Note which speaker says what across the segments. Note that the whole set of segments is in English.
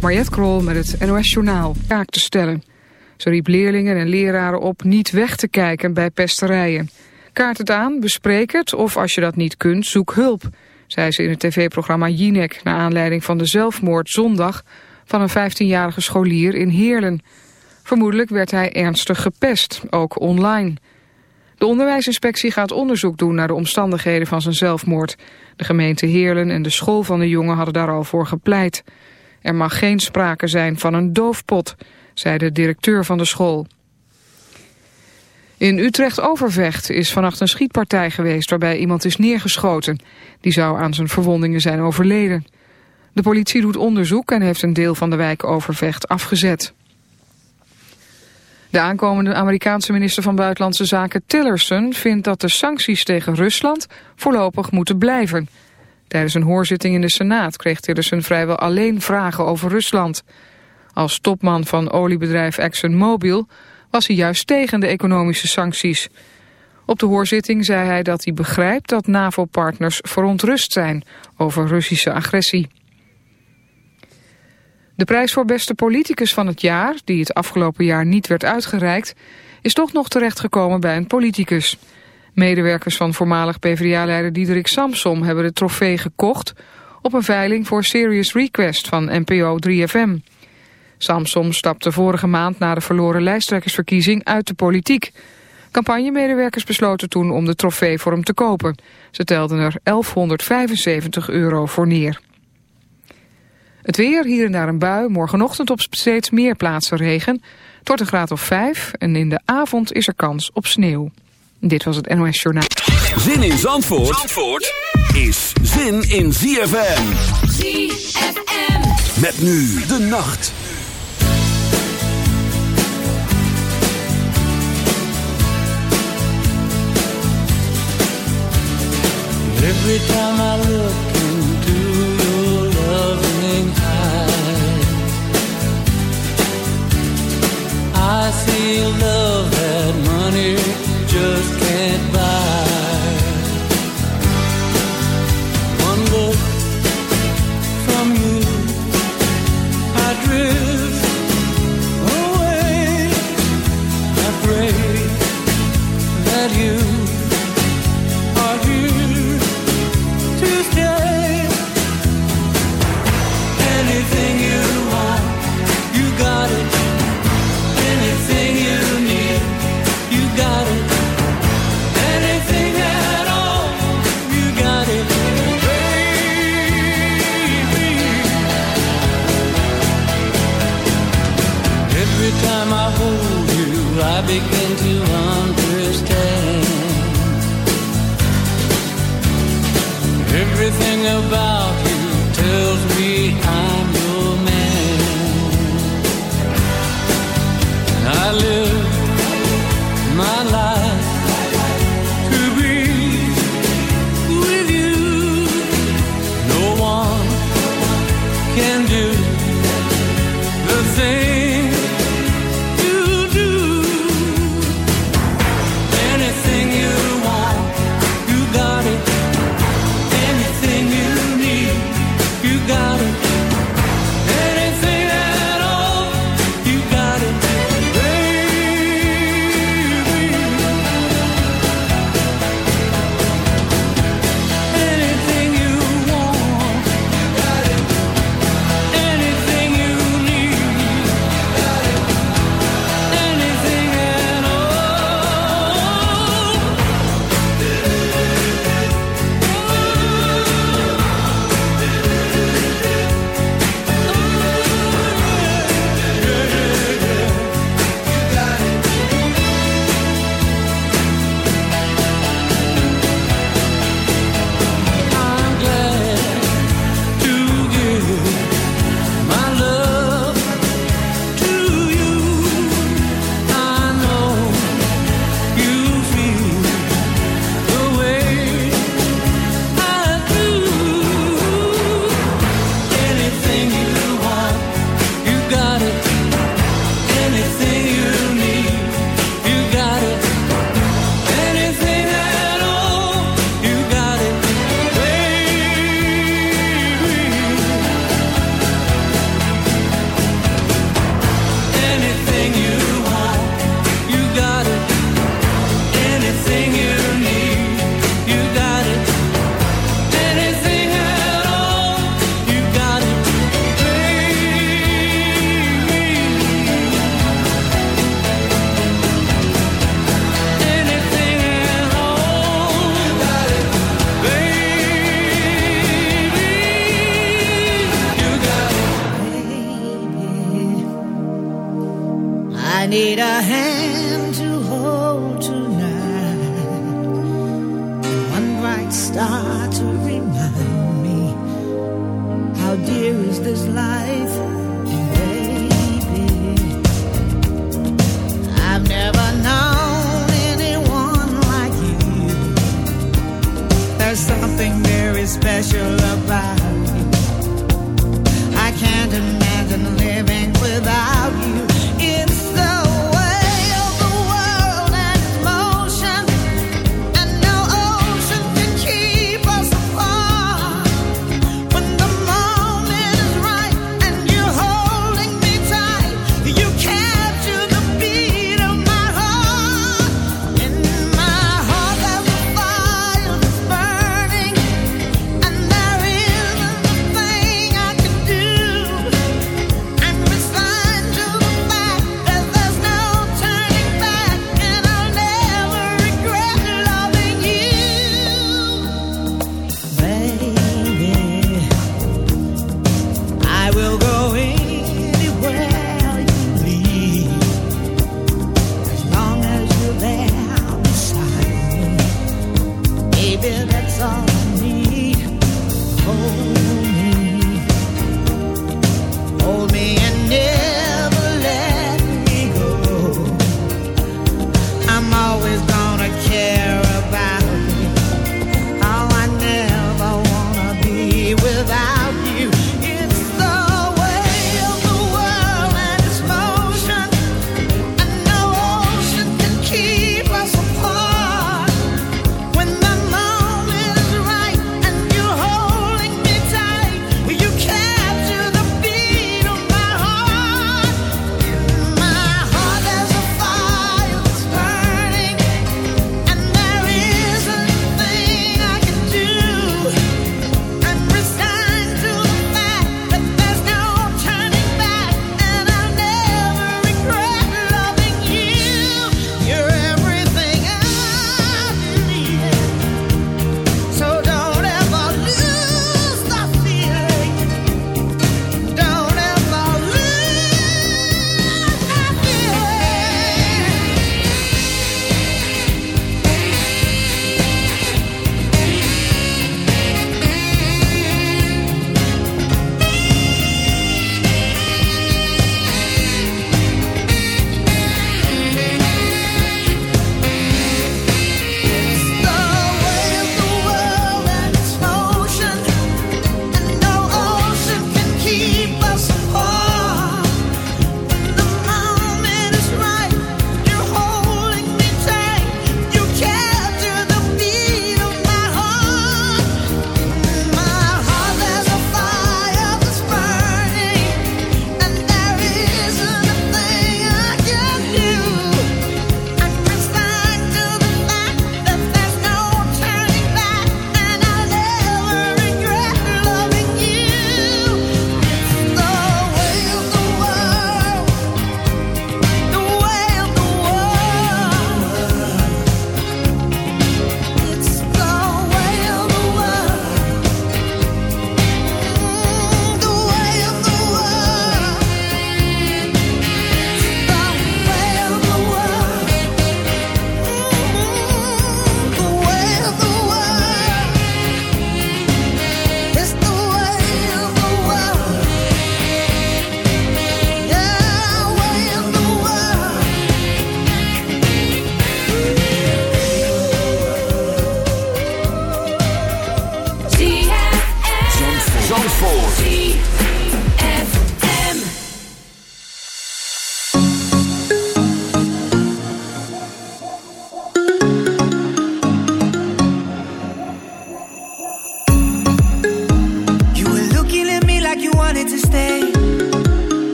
Speaker 1: Mariette Krol met het NOS Journaal. Kaak te stellen. Ze riep leerlingen en leraren op niet weg te kijken bij pesterijen. Kaart het aan, bespreek het of als je dat niet kunt, zoek hulp, zei ze in het tv-programma Jinek... naar aanleiding van de zelfmoord zondag van een 15-jarige scholier in Heerlen. Vermoedelijk werd hij ernstig gepest, ook online. De onderwijsinspectie gaat onderzoek doen naar de omstandigheden van zijn zelfmoord. De gemeente Heerlen en de school van de jongen hadden daar al voor gepleit. Er mag geen sprake zijn van een doofpot, zei de directeur van de school. In Utrecht-Overvecht is vannacht een schietpartij geweest waarbij iemand is neergeschoten. Die zou aan zijn verwondingen zijn overleden. De politie doet onderzoek en heeft een deel van de wijk Overvecht afgezet. De aankomende Amerikaanse minister van Buitenlandse Zaken Tillerson vindt dat de sancties tegen Rusland voorlopig moeten blijven. Tijdens een hoorzitting in de Senaat kreeg Tillerson vrijwel alleen vragen over Rusland. Als topman van oliebedrijf ExxonMobil was hij juist tegen de economische sancties. Op de hoorzitting zei hij dat hij begrijpt dat NAVO-partners verontrust zijn over Russische agressie. De prijs voor beste politicus van het jaar, die het afgelopen jaar niet werd uitgereikt, is toch nog terechtgekomen bij een politicus. Medewerkers van voormalig PvdA-leider Diederik Samsom hebben de trofee gekocht op een veiling voor Serious Request van NPO 3FM. Samsom stapte vorige maand na de verloren lijsttrekkersverkiezing uit de politiek. Campagnemedewerkers besloten toen om de trofee voor hem te kopen. Ze telden er 1175 euro voor neer. Het weer, hier en daar een bui, morgenochtend op steeds meer plaatsen regen. Tot een graad of 5 en in de avond is er kans op sneeuw. Dit was het NOS Journaal.
Speaker 2: Zin in Zandvoort, Zandvoort is zin in ZFM. ZFM. Met nu de nacht. Every time I look I see love that money just can't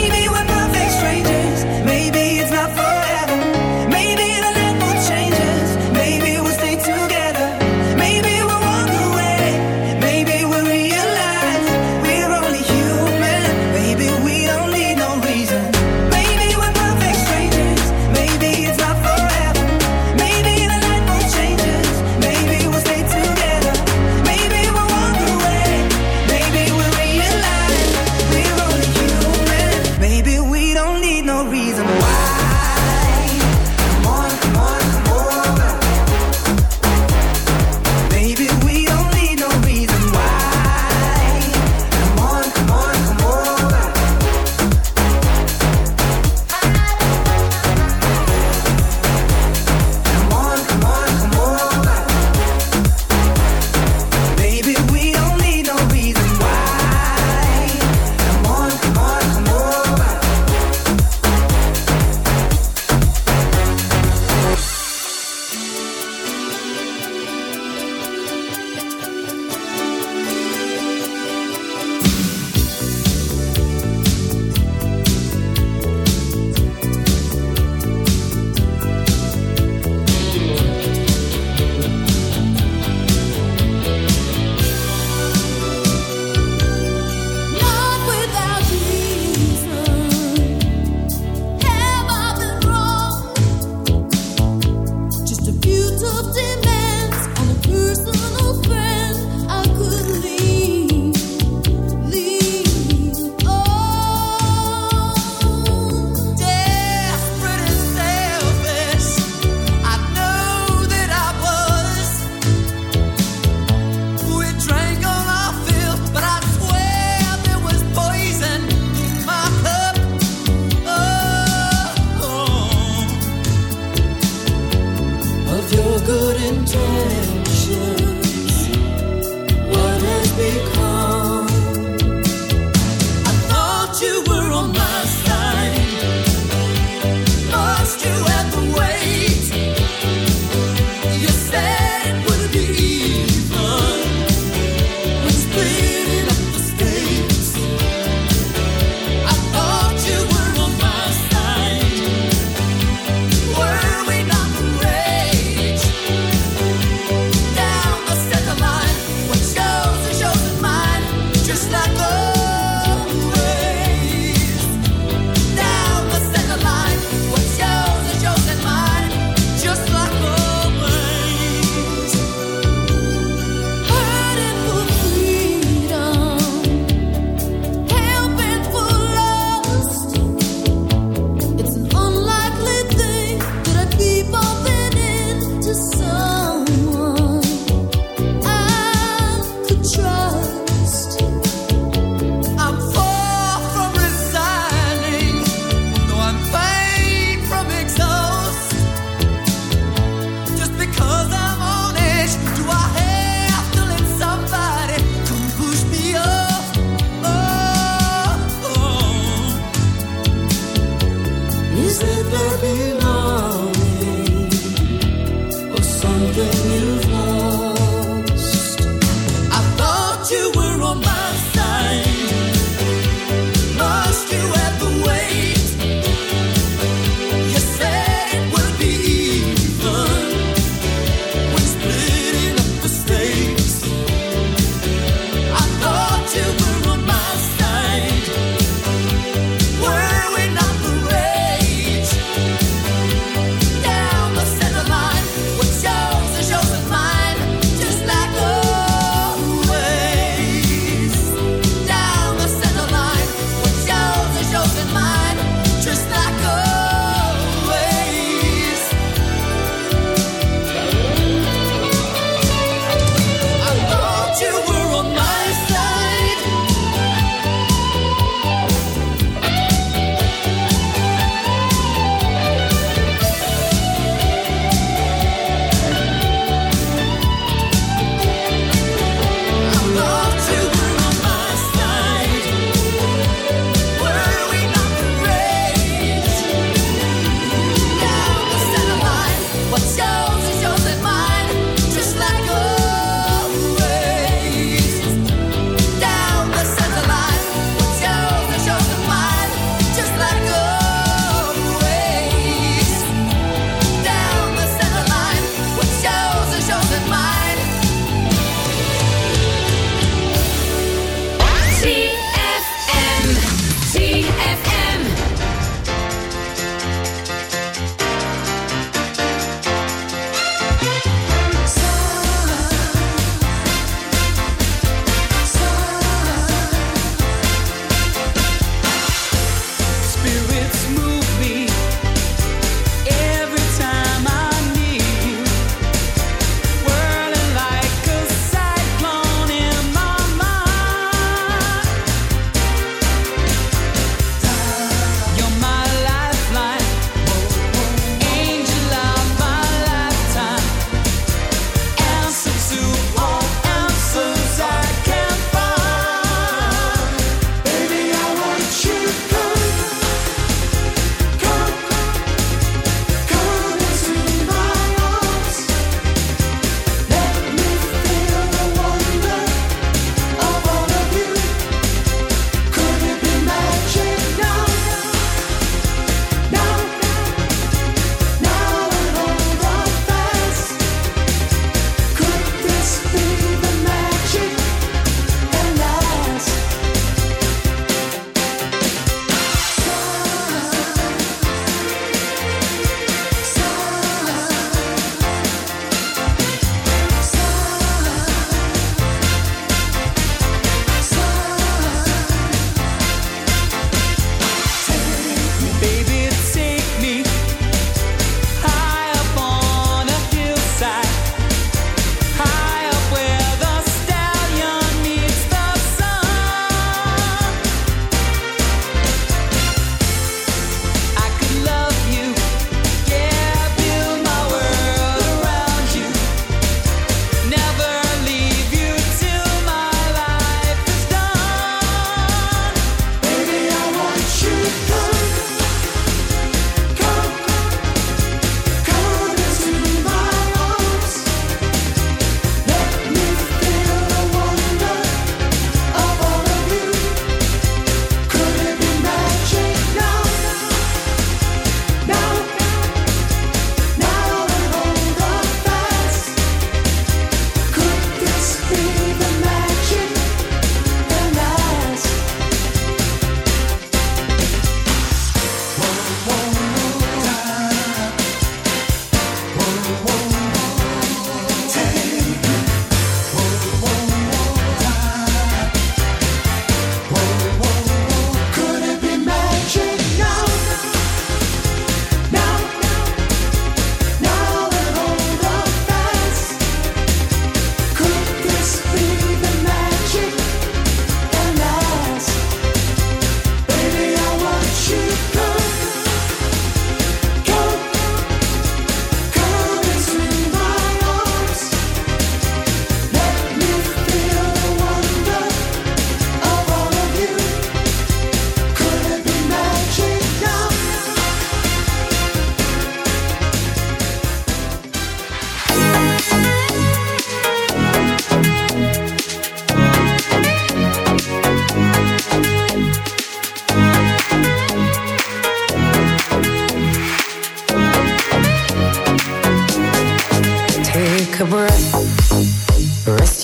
Speaker 3: Maybe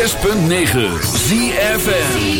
Speaker 4: 106.9 ZFN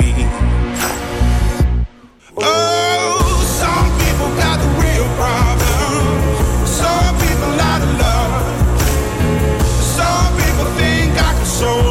Speaker 5: Think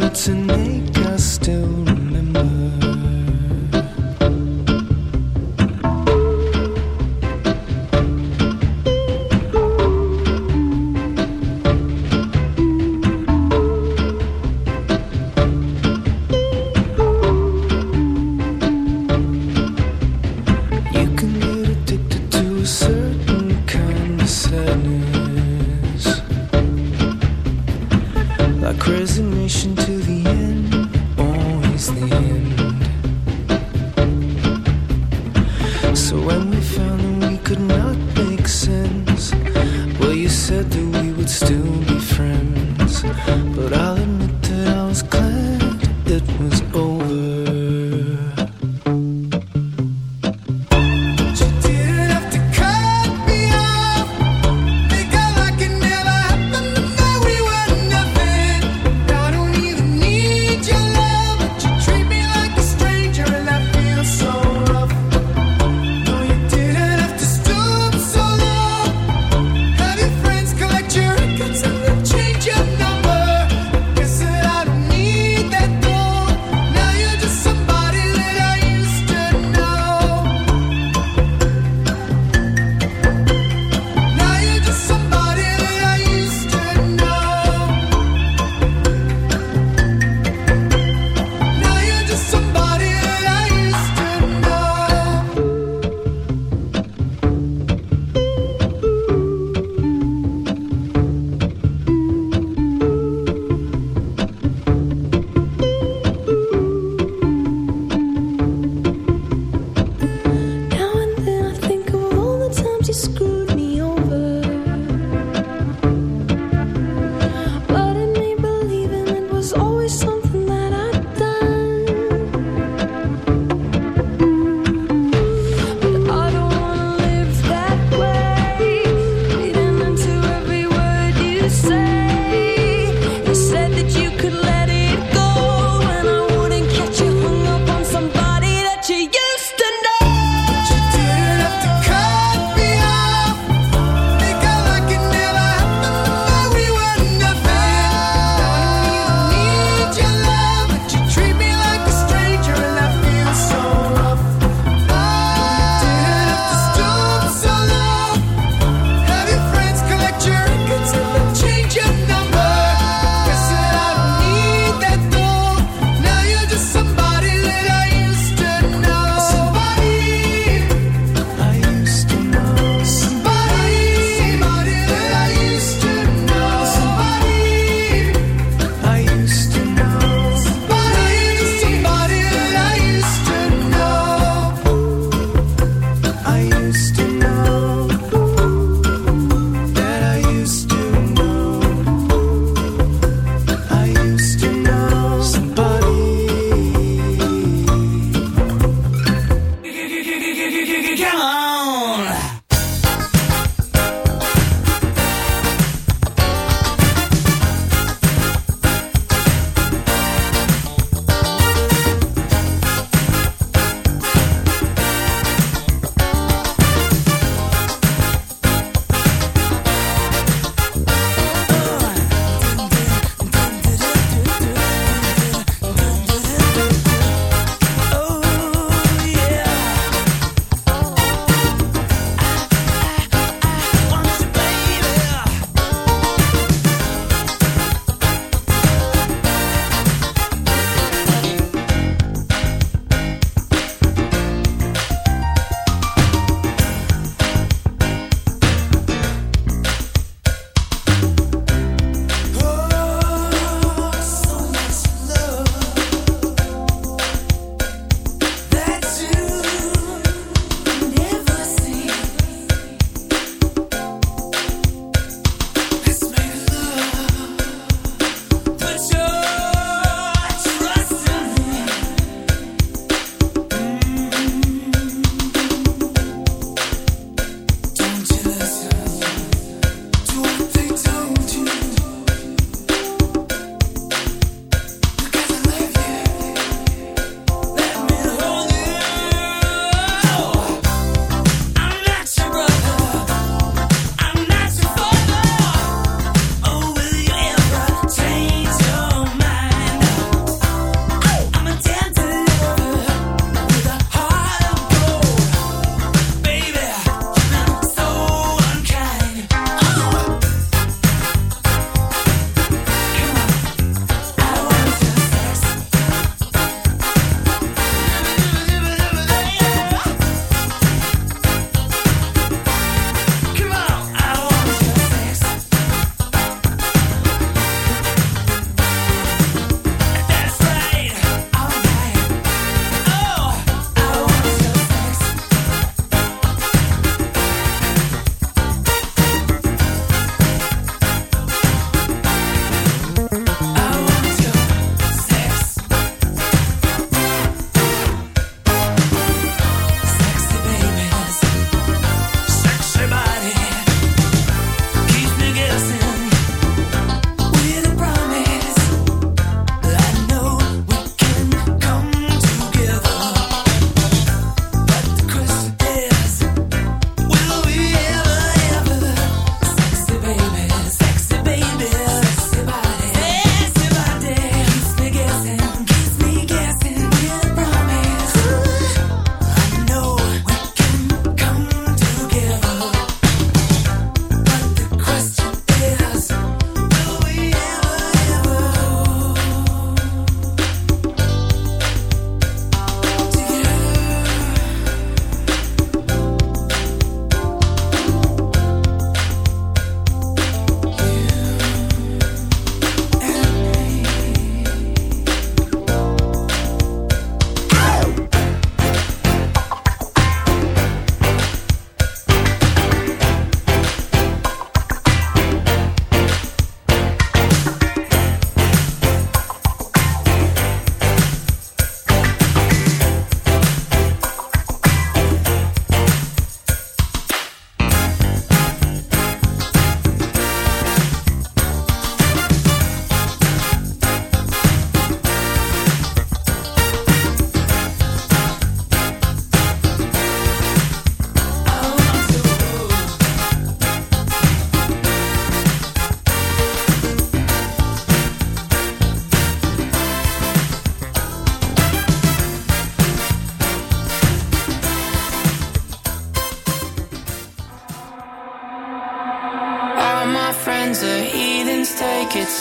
Speaker 6: Was make us still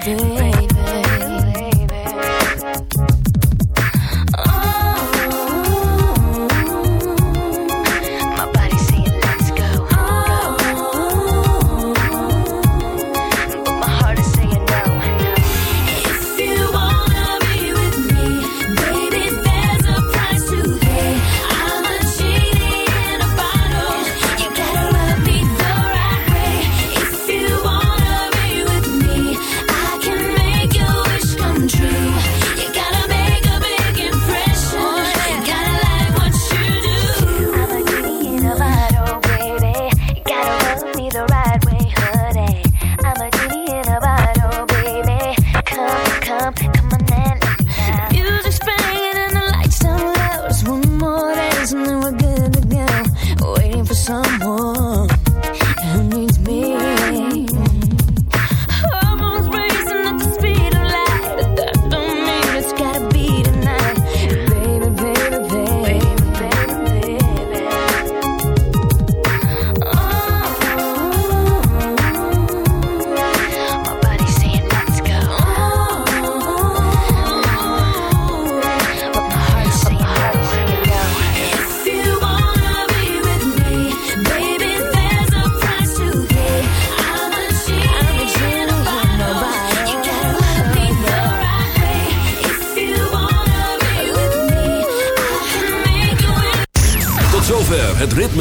Speaker 7: Do.